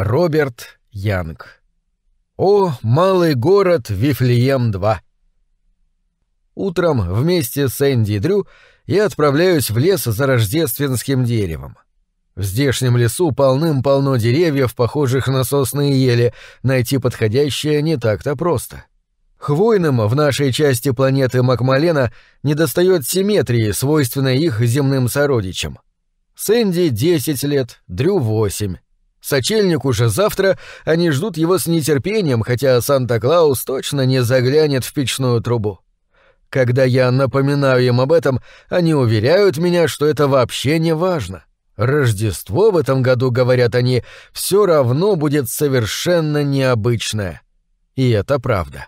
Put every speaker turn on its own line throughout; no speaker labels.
Роберт Янг. О, малый город Вифлеем-2. Утром вместе с Энди и Дрю я отправляюсь в лес за рождественским деревом. В здешнем лесу полным-полно деревьев, похожих на сосны и ели, найти подходящее не так-то просто. Хвойным в нашей части планеты Макмалена недостает симметрии, свойственной их земным сородичам. Сэнди 10 лет, Дрю 8. Сочельник уже завтра, они ждут его с нетерпением, хотя Санта-Клаус точно не заглянет в печную трубу. Когда я напоминаю им об этом, они уверяют меня, что это вообще не важно. Рождество в этом году, говорят они, все равно будет совершенно необычное. И это правда.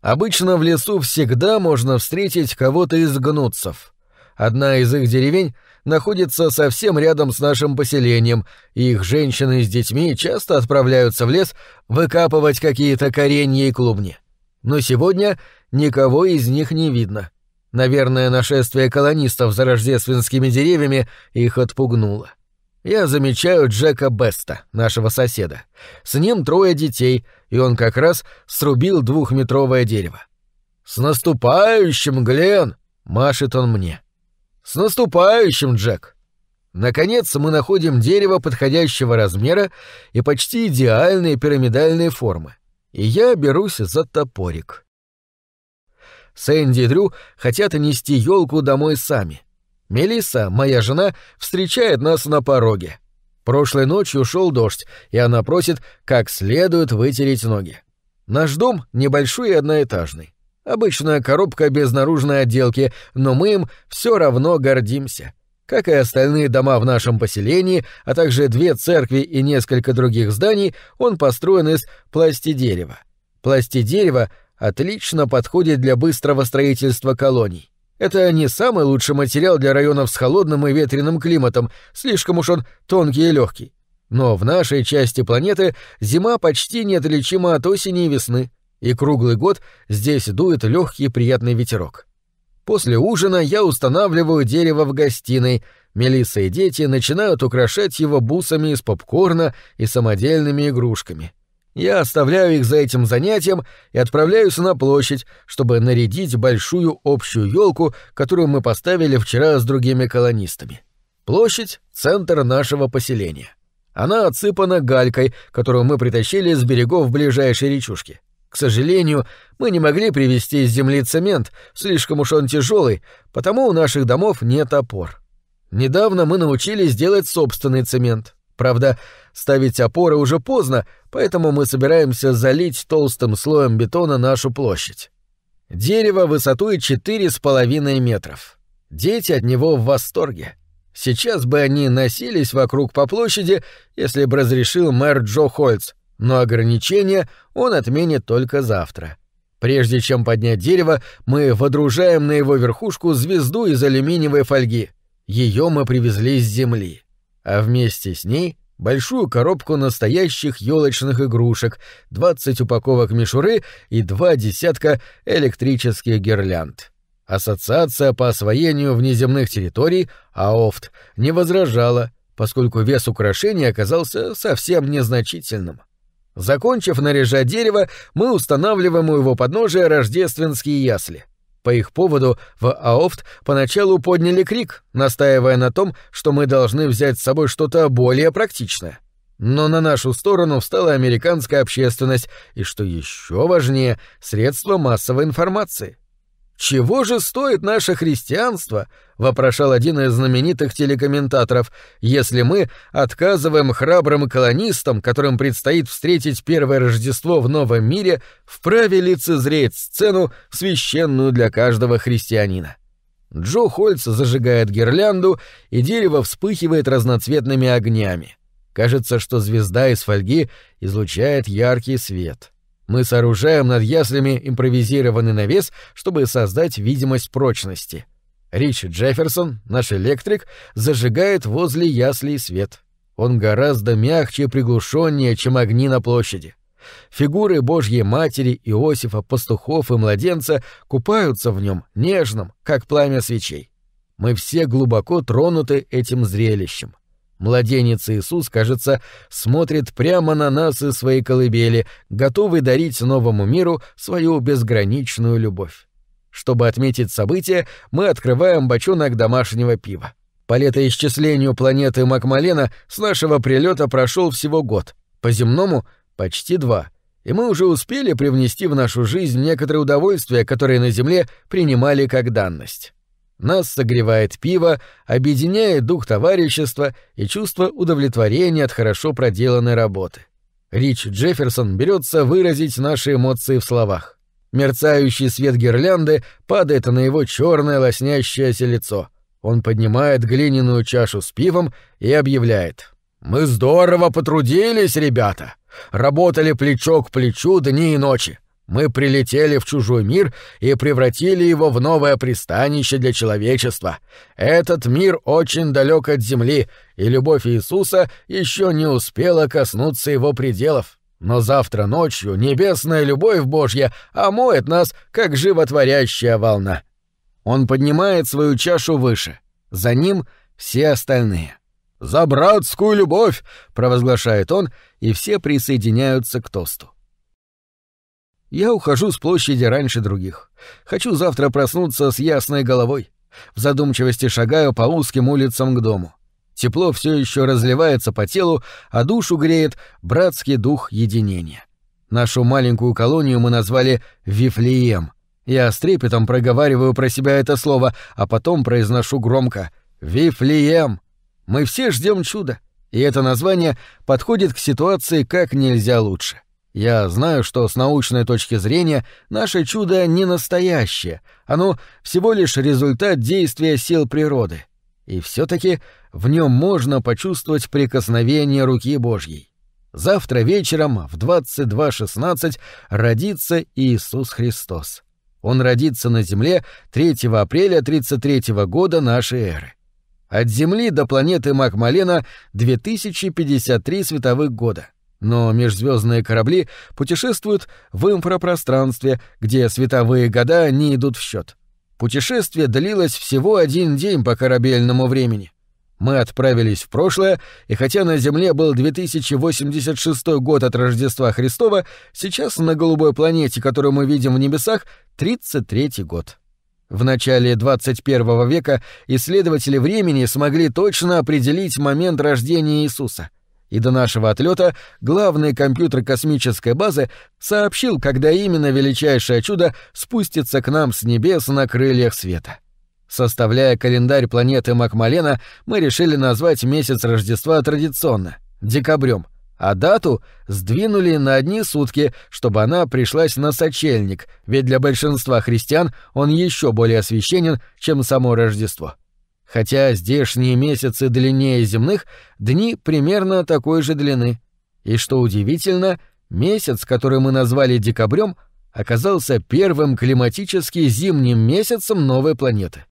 Обычно в лесу всегда можно встретить кого-то из гнутцев. Одна из их деревень находится совсем рядом с нашим поселением, и их женщины с детьми часто отправляются в лес выкапывать какие-то коренья и клубни. Но сегодня никого из них не видно. Наверное, нашествие колонистов за рождественскими деревьями их отпугнуло. Я замечаю Джека Беста, нашего соседа. С ним трое детей, и он как раз срубил двухметровое дерево. «С наступающим, Глен!» — машет он мне. «С наступающим, Джек!» Наконец мы находим дерево подходящего размера и почти идеальной пирамидальной формы. И я берусь за топорик. Сэнди и Дрю хотят нести елку домой сами. Мелисса, моя жена, встречает нас на пороге. Прошлой ночью шел дождь, и она просит как следует вытереть ноги. Наш дом небольшой и одноэтажный. Обычная коробка без наружной отделки, но мы им все равно гордимся. Как и остальные дома в нашем поселении, а также две церкви и несколько других зданий, он построен из пластидерева. Пластидерево отлично подходит для быстрого строительства колоний. Это не самый лучший материал для районов с холодным и ветреным климатом, слишком уж он тонкий и легкий. Но в нашей части планеты зима почти неотличима от осени и весны и круглый год здесь дует легкий приятный ветерок. После ужина я устанавливаю дерево в гостиной, Мелисса и дети начинают украшать его бусами из попкорна и самодельными игрушками. Я оставляю их за этим занятием и отправляюсь на площадь, чтобы нарядить большую общую елку, которую мы поставили вчера с другими колонистами. Площадь — центр нашего поселения. Она отсыпана галькой, которую мы притащили с берегов ближайшей речушки. К сожалению, мы не могли привезти из земли цемент, слишком уж он тяжелый, потому у наших домов нет опор. Недавно мы научились делать собственный цемент. Правда, ставить опоры уже поздно, поэтому мы собираемся залить толстым слоем бетона нашу площадь. Дерево высотой четыре с половиной метров. Дети от него в восторге. Сейчас бы они носились вокруг по площади, если бы разрешил мэр Джо Хольц, но ограничения он отменит только завтра. Прежде чем поднять дерево, мы водружаем на его верхушку звезду из алюминиевой фольги. Ее мы привезли с земли. А вместе с ней большую коробку настоящих елочных игрушек, 20 упаковок мишуры и два десятка электрических гирлянд. Ассоциация по освоению внеземных территорий, АОФТ, не возражала, поскольку вес украшений оказался совсем незначительным. Закончив наряжать дерево, мы устанавливаем у его подножия рождественские ясли. По их поводу в АОФТ поначалу подняли крик, настаивая на том, что мы должны взять с собой что-то более практичное. Но на нашу сторону встала американская общественность и, что еще важнее, средства массовой информации. «Чего же стоит наше христианство?» — вопрошал один из знаменитых телекомментаторов. «Если мы отказываем храбрым колонистам, которым предстоит встретить первое Рождество в новом мире, вправе лицезреть сцену, священную для каждого христианина». Джо Хольц зажигает гирлянду, и дерево вспыхивает разноцветными огнями. Кажется, что звезда из фольги излучает яркий свет. — мы сооружаем над яслями импровизированный навес, чтобы создать видимость прочности. Рич Джефферсон, наш электрик, зажигает возле яслей свет. Он гораздо мягче и приглушеннее, чем огни на площади. Фигуры Божьей Матери, Иосифа, пастухов и младенца купаются в нем нежным, как пламя свечей. Мы все глубоко тронуты этим зрелищем. Младенец Иисус, кажется, смотрит прямо на нас из своей колыбели, готовый дарить новому миру свою безграничную любовь. Чтобы отметить событие, мы открываем бочонок домашнего пива. По летоисчислению планеты Макмалена с нашего прилета прошел всего год, по земному — почти два, и мы уже успели привнести в нашу жизнь некоторые удовольствия, которые на Земле принимали как данность. Нас согревает пиво, объединяет дух товарищества и чувство удовлетворения от хорошо проделанной работы. Рич Джефферсон берется выразить наши эмоции в словах. Мерцающий свет гирлянды падает на его черное лоснящееся лицо. Он поднимает глиняную чашу с пивом и объявляет. «Мы здорово потрудились, ребята! Работали плечо к плечу дни и ночи. Мы прилетели в чужой мир и превратили его в новое пристанище для человечества. Этот мир очень далек от земли, и любовь Иисуса еще не успела коснуться его пределов. Но завтра ночью небесная любовь Божья омоет нас, как животворящая волна. Он поднимает свою чашу выше. За ним все остальные. «За братскую любовь!» — провозглашает он, и все присоединяются к тосту. Я ухожу с площади раньше других. Хочу завтра проснуться с ясной головой. В задумчивости шагаю по узким улицам к дому. Тепло все еще разливается по телу, а душу греет братский дух единения. Нашу маленькую колонию мы назвали Вифлеем. Я с трепетом проговариваю про себя это слово, а потом произношу громко «Вифлеем». Мы все ждем чуда, и это название подходит к ситуации как нельзя лучше. Я знаю, что с научной точки зрения наше чудо не настоящее, оно всего лишь результат действия сил природы. И все-таки в нем можно почувствовать прикосновение руки Божьей. Завтра вечером в 22.16 родится Иисус Христос. Он родится на Земле 3 апреля 33 года нашей эры. От Земли до планеты Макмалена 2053 световых года — но межзвездные корабли путешествуют в инфрапространстве, где световые года не идут в счет. Путешествие длилось всего один день по корабельному времени. Мы отправились в прошлое, и хотя на Земле был 2086 год от Рождества Христова, сейчас на голубой планете, которую мы видим в небесах, 33 год. В начале 21 века исследователи времени смогли точно определить момент рождения Иисуса — и до нашего отлета главный компьютер космической базы сообщил, когда именно величайшее чудо спустится к нам с небес на крыльях света. Составляя календарь планеты Макмалена, мы решили назвать месяц Рождества традиционно — декабрем, а дату сдвинули на одни сутки, чтобы она пришлась на сочельник, ведь для большинства христиан он еще более священен, чем само Рождество. — Хотя здешние месяцы длиннее земных, дни примерно такой же длины. И что удивительно, месяц, который мы назвали декабрем, оказался первым климатически зимним месяцем новой планеты.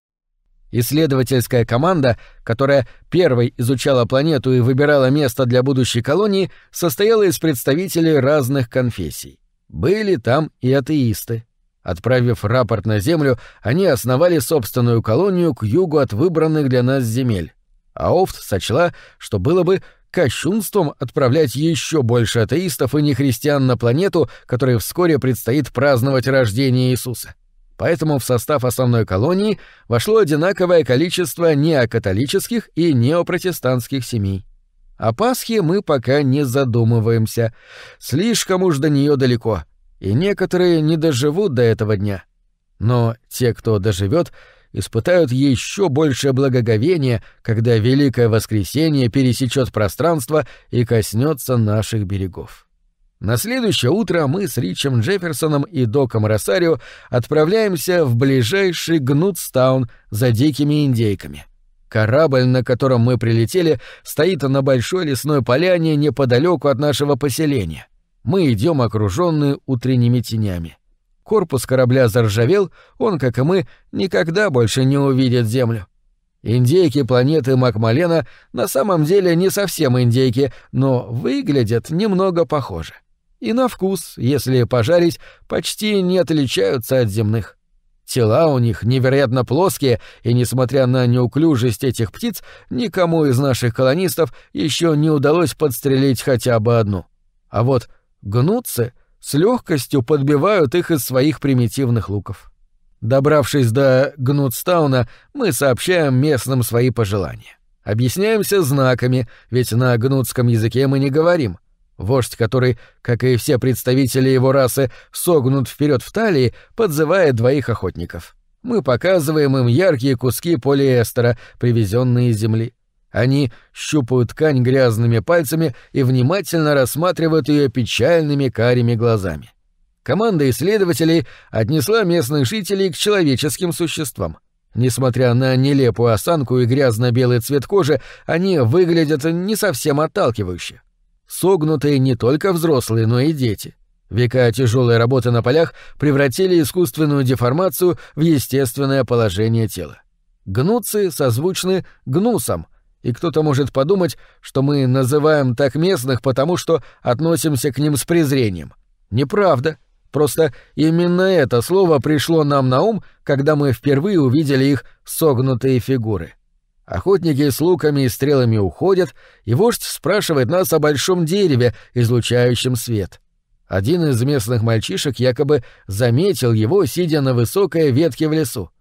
Исследовательская команда, которая первой изучала планету и выбирала место для будущей колонии, состояла из представителей разных конфессий. Были там и атеисты. Отправив рапорт на Землю, они основали собственную колонию к югу от выбранных для нас земель. А Офт сочла, что было бы кощунством отправлять еще больше атеистов и нехристиан на планету, которой вскоре предстоит праздновать рождение Иисуса. Поэтому в состав основной колонии вошло одинаковое количество неокатолических и неопротестантских семей. О Пасхе мы пока не задумываемся. Слишком уж до нее далеко — и некоторые не доживут до этого дня. Но те, кто доживет, испытают еще большее благоговение, когда Великое Воскресенье пересечет пространство и коснется наших берегов. На следующее утро мы с Ричем Джефферсоном и Доком Росарио отправляемся в ближайший Гнутстаун за дикими индейками. Корабль, на котором мы прилетели, стоит на большой лесной поляне неподалеку от нашего поселения — мы идем окруженные утренними тенями. Корпус корабля заржавел, он, как и мы, никогда больше не увидит Землю. Индейки планеты Макмалена на самом деле не совсем индейки, но выглядят немного похоже. И на вкус, если пожарить, почти не отличаются от земных. Тела у них невероятно плоские, и, несмотря на неуклюжесть этих птиц, никому из наших колонистов еще не удалось подстрелить хотя бы одну. А вот гнутся с легкостью подбивают их из своих примитивных луков. Добравшись до Гнутстауна, мы сообщаем местным свои пожелания. Объясняемся знаками, ведь на гнутском языке мы не говорим. Вождь, который, как и все представители его расы, согнут вперед в талии, подзывает двоих охотников. Мы показываем им яркие куски полиэстера, привезенные из земли. Они щупают ткань грязными пальцами и внимательно рассматривают ее печальными карими глазами. Команда исследователей отнесла местных жителей к человеческим существам. Несмотря на нелепую осанку и грязно-белый цвет кожи, они выглядят не совсем отталкивающе. Согнутые не только взрослые, но и дети. Века тяжелой работы на полях превратили искусственную деформацию в естественное положение тела. Гнуцы созвучны гнусам, и кто-то может подумать, что мы называем так местных, потому что относимся к ним с презрением. Неправда. Просто именно это слово пришло нам на ум, когда мы впервые увидели их согнутые фигуры. Охотники с луками и стрелами уходят, и вождь спрашивает нас о большом дереве, излучающем свет. Один из местных мальчишек якобы заметил его, сидя на высокой ветке в лесу.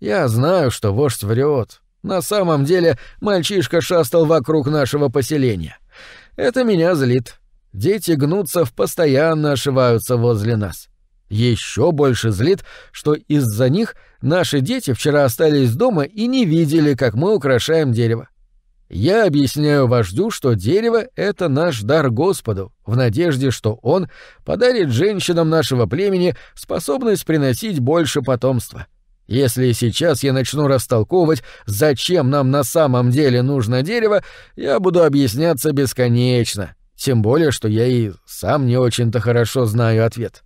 Я знаю, что вождь врет. На самом деле мальчишка шастал вокруг нашего поселения. Это меня злит. Дети гнутся, постоянно ошиваются возле нас. Еще больше злит, что из-за них наши дети вчера остались дома и не видели, как мы украшаем дерево. Я объясняю вождю, что дерево — это наш дар Господу, в надежде, что он подарит женщинам нашего племени способность приносить больше потомства. Если сейчас я начну растолковывать, зачем нам на самом деле нужно дерево, я буду объясняться бесконечно, тем более, что я и сам не очень-то хорошо знаю ответ.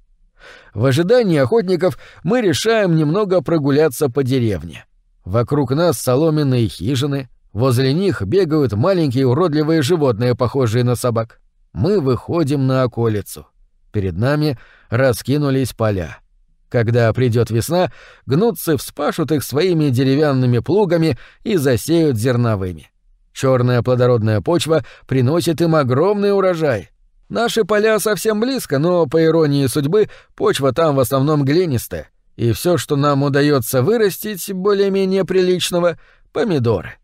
В ожидании охотников мы решаем немного прогуляться по деревне. Вокруг нас соломенные хижины, возле них бегают маленькие уродливые животные, похожие на собак. Мы выходим на околицу. Перед нами раскинулись поля. Когда придет весна, гнутцы вспашут их своими деревянными плугами и засеют зерновыми. Черная плодородная почва приносит им огромный урожай — Наши поля совсем близко, но, по иронии судьбы, почва там в основном глинистая, и все, что нам удается вырастить более-менее приличного — помидоры.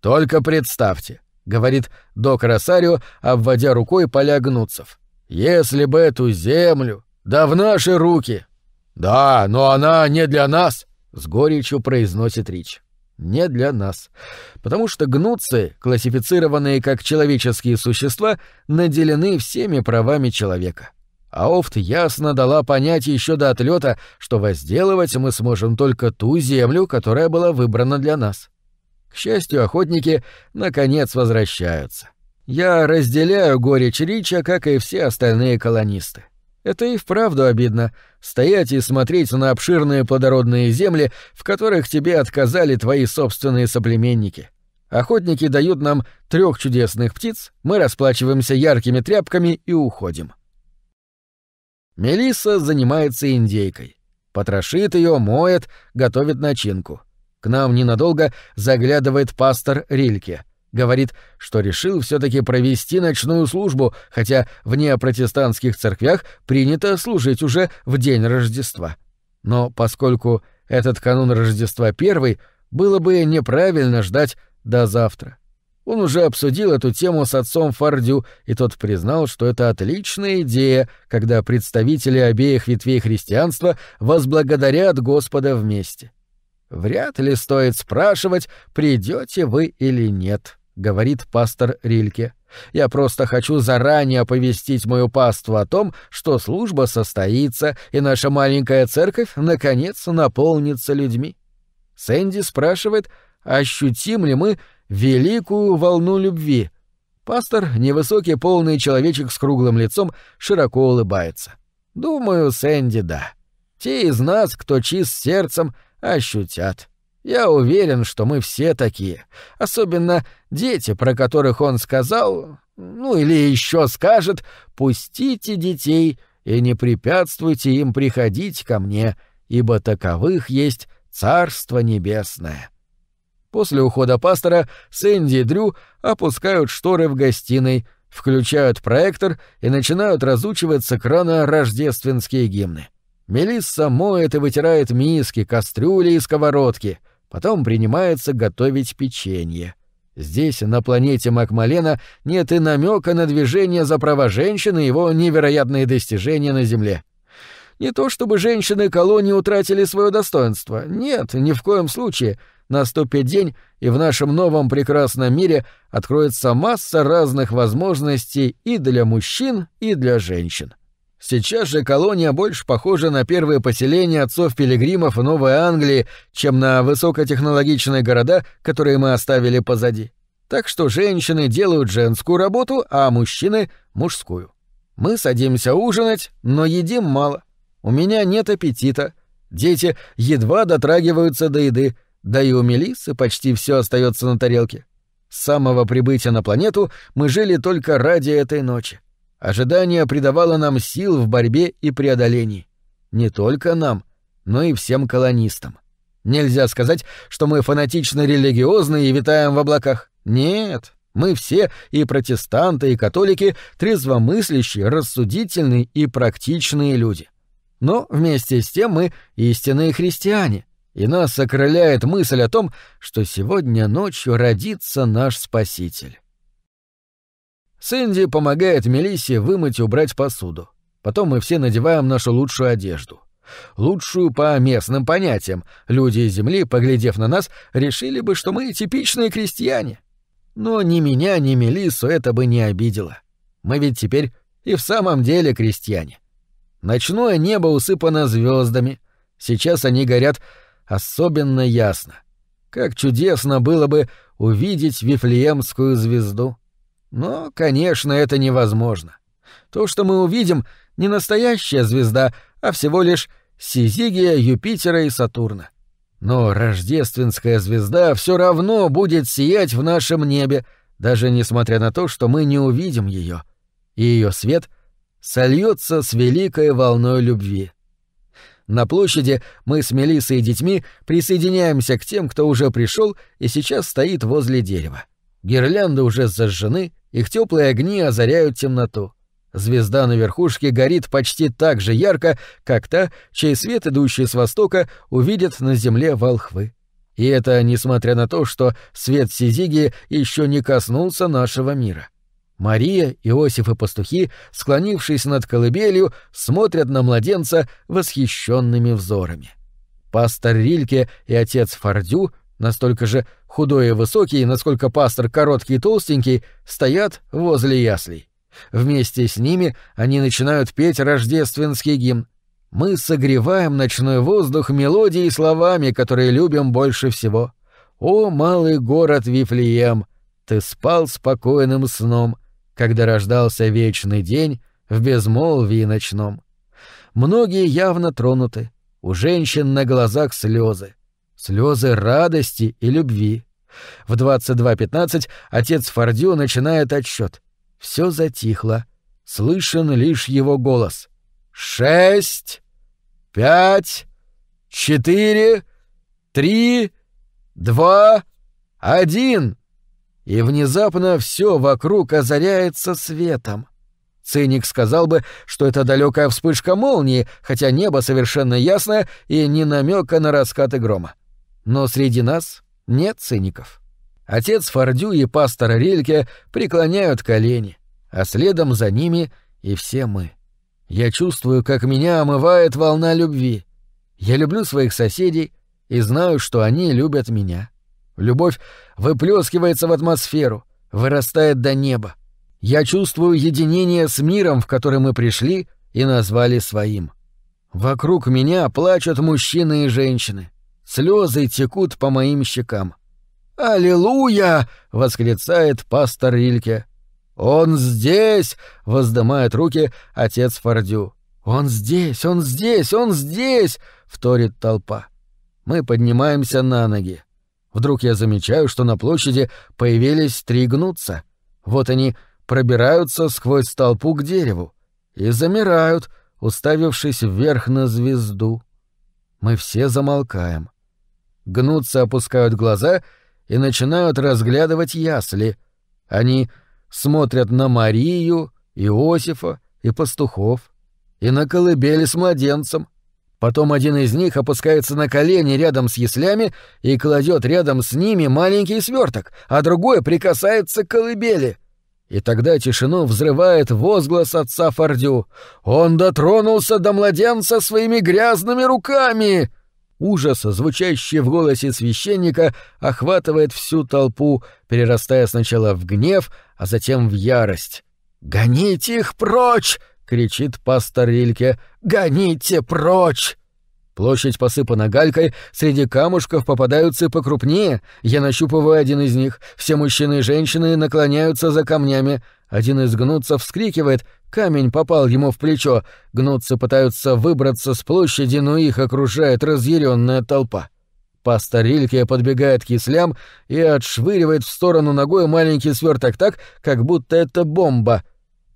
«Только представьте», — говорит док Росарио, обводя рукой поля гнутцев, — «если бы эту землю, да в наши руки!» «Да, но она не для нас», — с горечью произносит Рич не для нас. Потому что гнутцы, классифицированные как человеческие существа, наделены всеми правами человека. А Офт ясно дала понять еще до отлета, что возделывать мы сможем только ту землю, которая была выбрана для нас. К счастью, охотники наконец возвращаются. Я разделяю горечь Рича, как и все остальные колонисты. Это и вправду обидно — стоять и смотреть на обширные плодородные земли, в которых тебе отказали твои собственные соплеменники. Охотники дают нам трех чудесных птиц, мы расплачиваемся яркими тряпками и уходим. Мелисса занимается индейкой. Потрошит ее, моет, готовит начинку. К нам ненадолго заглядывает пастор Рильке. Говорит, что решил все-таки провести ночную службу, хотя в неопротестантских церквях принято служить уже в день Рождества. Но поскольку этот канун Рождества первый, было бы неправильно ждать до завтра. Он уже обсудил эту тему с отцом Фардю, и тот признал, что это отличная идея, когда представители обеих ветвей христианства возблагодарят Господа вместе. Вряд ли стоит спрашивать, придете вы или нет говорит пастор Рильке. Я просто хочу заранее оповестить мою паству о том, что служба состоится, и наша маленькая церковь наконец наполнится людьми. Сэнди спрашивает, ощутим ли мы великую волну любви. Пастор, невысокий полный человечек с круглым лицом, широко улыбается. Думаю, Сэнди, да. Те из нас, кто чист сердцем, ощутят. Я уверен, что мы все такие. Особенно дети, про которых он сказал, ну или еще скажет, пустите детей и не препятствуйте им приходить ко мне, ибо таковых есть Царство Небесное. После ухода пастора Сэнди и Дрю опускают шторы в гостиной, включают проектор и начинают разучивать с экрана рождественские гимны. Мелисса моет и вытирает миски, кастрюли и сковородки, потом принимается готовить печенье. Здесь, на планете Макмалена, нет и намека на движение за права женщин и его невероятные достижения на Земле. Не то чтобы женщины колонии утратили свое достоинство. Нет, ни в коем случае. Наступит день, и в нашем новом прекрасном мире откроется масса разных возможностей и для мужчин, и для женщин. Сейчас же колония больше похожа на первые поселения отцов-пилигримов Новой Англии, чем на высокотехнологичные города, которые мы оставили позади. Так что женщины делают женскую работу, а мужчины — мужскую. Мы садимся ужинать, но едим мало. У меня нет аппетита. Дети едва дотрагиваются до еды, да и у Мелиссы почти все остается на тарелке. С самого прибытия на планету мы жили только ради этой ночи. Ожидание придавало нам сил в борьбе и преодолении. Не только нам, но и всем колонистам. Нельзя сказать, что мы фанатично религиозны и витаем в облаках. Нет, мы все, и протестанты, и католики, трезвомыслящие, рассудительные и практичные люди. Но вместе с тем мы истинные христиане, и нас окрыляет мысль о том, что сегодня ночью родится наш Спаситель. Сэнди помогает Мелиссе вымыть и убрать посуду. Потом мы все надеваем нашу лучшую одежду. Лучшую по местным понятиям. Люди из земли, поглядев на нас, решили бы, что мы типичные крестьяне. Но ни меня, ни Мелиссу это бы не обидело. Мы ведь теперь и в самом деле крестьяне. Ночное небо усыпано звездами. Сейчас они горят особенно ясно. Как чудесно было бы увидеть Вифлеемскую звезду. Но, конечно, это невозможно. То, что мы увидим, не настоящая звезда, а всего лишь Сизигия, Юпитера и Сатурна. Но рождественская звезда все равно будет сиять в нашем небе, даже несмотря на то, что мы не увидим ее, и ее свет сольется с великой волной любви. На площади мы с Мелиссой и детьми присоединяемся к тем, кто уже пришел и сейчас стоит возле дерева. Гирлянды уже зажжены, их теплые огни озаряют темноту. Звезда на верхушке горит почти так же ярко, как та, чей свет, идущий с востока, увидят на земле волхвы. И это несмотря на то, что свет Сизиги еще не коснулся нашего мира. — Мария, Иосиф и пастухи, склонившись над колыбелью, смотрят на младенца восхищенными взорами. Пастор Рильке и отец Фордю, настолько же худой и высокий, насколько пастор короткий и толстенький, стоят возле яслей. Вместе с ними они начинают петь рождественский гимн. Мы согреваем ночной воздух мелодией и словами, которые любим больше всего. «О, малый город Вифлеем! Ты спал спокойным сном!» когда рождался вечный день в безмолвии ночном. Многие явно тронуты, у женщин на глазах слезы, слезы радости и любви. В 22.15 отец Фордю начинает отсчет. Все затихло, слышен лишь его голос. «Шесть, пять, четыре, три, два, один!» и внезапно все вокруг озаряется светом. Циник сказал бы, что это далекая вспышка молнии, хотя небо совершенно ясное и ни намека на раскаты грома. Но среди нас нет циников. Отец Фордю и пастор Рильке преклоняют колени, а следом за ними и все мы. Я чувствую, как меня омывает волна любви. Я люблю своих соседей и знаю, что они любят меня. Любовь выплескивается в атмосферу, вырастает до неба. Я чувствую единение с миром, в который мы пришли и назвали своим. Вокруг меня плачут мужчины и женщины. Слезы текут по моим щекам. «Аллилуйя!» — восклицает пастор Рильке. «Он здесь!» — воздымает руки отец Фордю. «Он здесь! Он здесь! Он здесь!» — вторит толпа. Мы поднимаемся на ноги. Вдруг я замечаю, что на площади появились три гнутся. Вот они пробираются сквозь толпу к дереву и замирают, уставившись вверх на звезду. Мы все замолкаем. Гнутся опускают глаза и начинают разглядывать ясли. Они смотрят на Марию, Иосифа и пастухов, и на колыбели с младенцем. Потом один из них опускается на колени рядом с яслями и кладет рядом с ними маленький сверток, а другой прикасается к колыбели. И тогда тишину взрывает возглас отца Фордю. «Он дотронулся до младенца своими грязными руками!» Ужас, звучащий в голосе священника, охватывает всю толпу, перерастая сначала в гнев, а затем в ярость. «Гоните их прочь!» — кричит пастор Рильке. «Гоните прочь!» Площадь посыпана галькой, среди камушков попадаются покрупнее. Я нащупываю один из них. Все мужчины и женщины наклоняются за камнями. Один из гнутцев вскрикивает. Камень попал ему в плечо. Гнутцы пытаются выбраться с площади, но их окружает разъяренная толпа. Пастор Рильке подбегает к яслям и отшвыривает в сторону ногой маленький сверток так, как будто это бомба.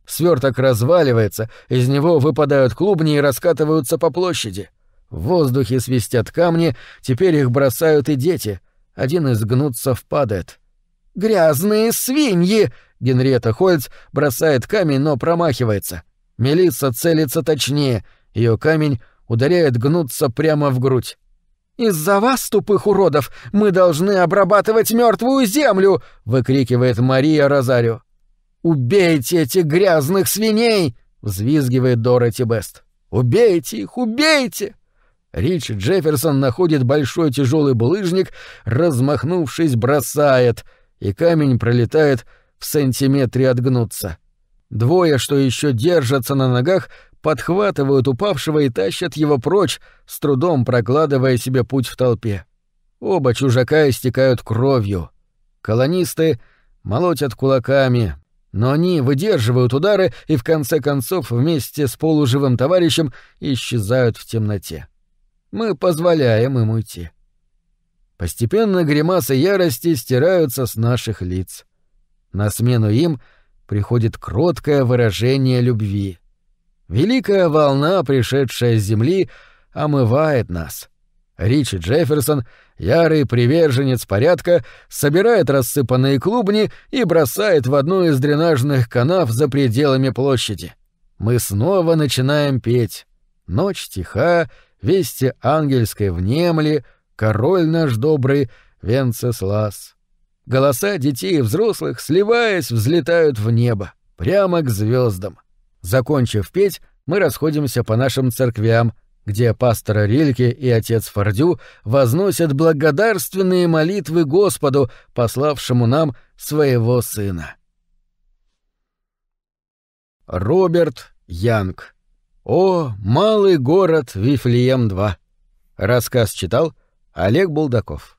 Сверток разваливается, из него выпадают клубни и раскатываются по площади. В воздухе свистят камни, теперь их бросают и дети. Один из гнутцев падает. «Грязные свиньи!» Генриетта Хольц бросает камень, но промахивается. Мелисса целится точнее. Ее камень ударяет гнуться прямо в грудь. «Из-за вас, тупых уродов, мы должны обрабатывать мертвую землю!» — выкрикивает Мария Розарио. «Убейте этих грязных свиней!» — взвизгивает Дороти Бест. «Убейте их! Убейте!» Рич Джефферсон находит большой тяжелый булыжник, размахнувшись, бросает, и камень пролетает в сантиметре отгнуться. Двое, что еще держатся на ногах, подхватывают упавшего и тащат его прочь, с трудом прокладывая себе путь в толпе. Оба чужака истекают кровью. Колонисты молотят кулаками, но они выдерживают удары и в конце концов вместе с полуживым товарищем исчезают в темноте мы позволяем им уйти. Постепенно гримасы ярости стираются с наших лиц. На смену им приходит кроткое выражение любви. Великая волна, пришедшая с земли, омывает нас. Ричи Джефферсон, ярый приверженец порядка, собирает рассыпанные клубни и бросает в одну из дренажных канав за пределами площади. Мы снова начинаем петь. Ночь тиха, вести ангельской внемли, король наш добрый Венцеслас. Голоса детей и взрослых, сливаясь, взлетают в небо, прямо к звездам. Закончив петь, мы расходимся по нашим церквям, где пастор Рильке и отец Фордю возносят благодарственные молитвы Господу, пославшему нам своего сына. Роберт Янг о, малый город Вифлеем-2. Рассказ читал Олег Булдаков.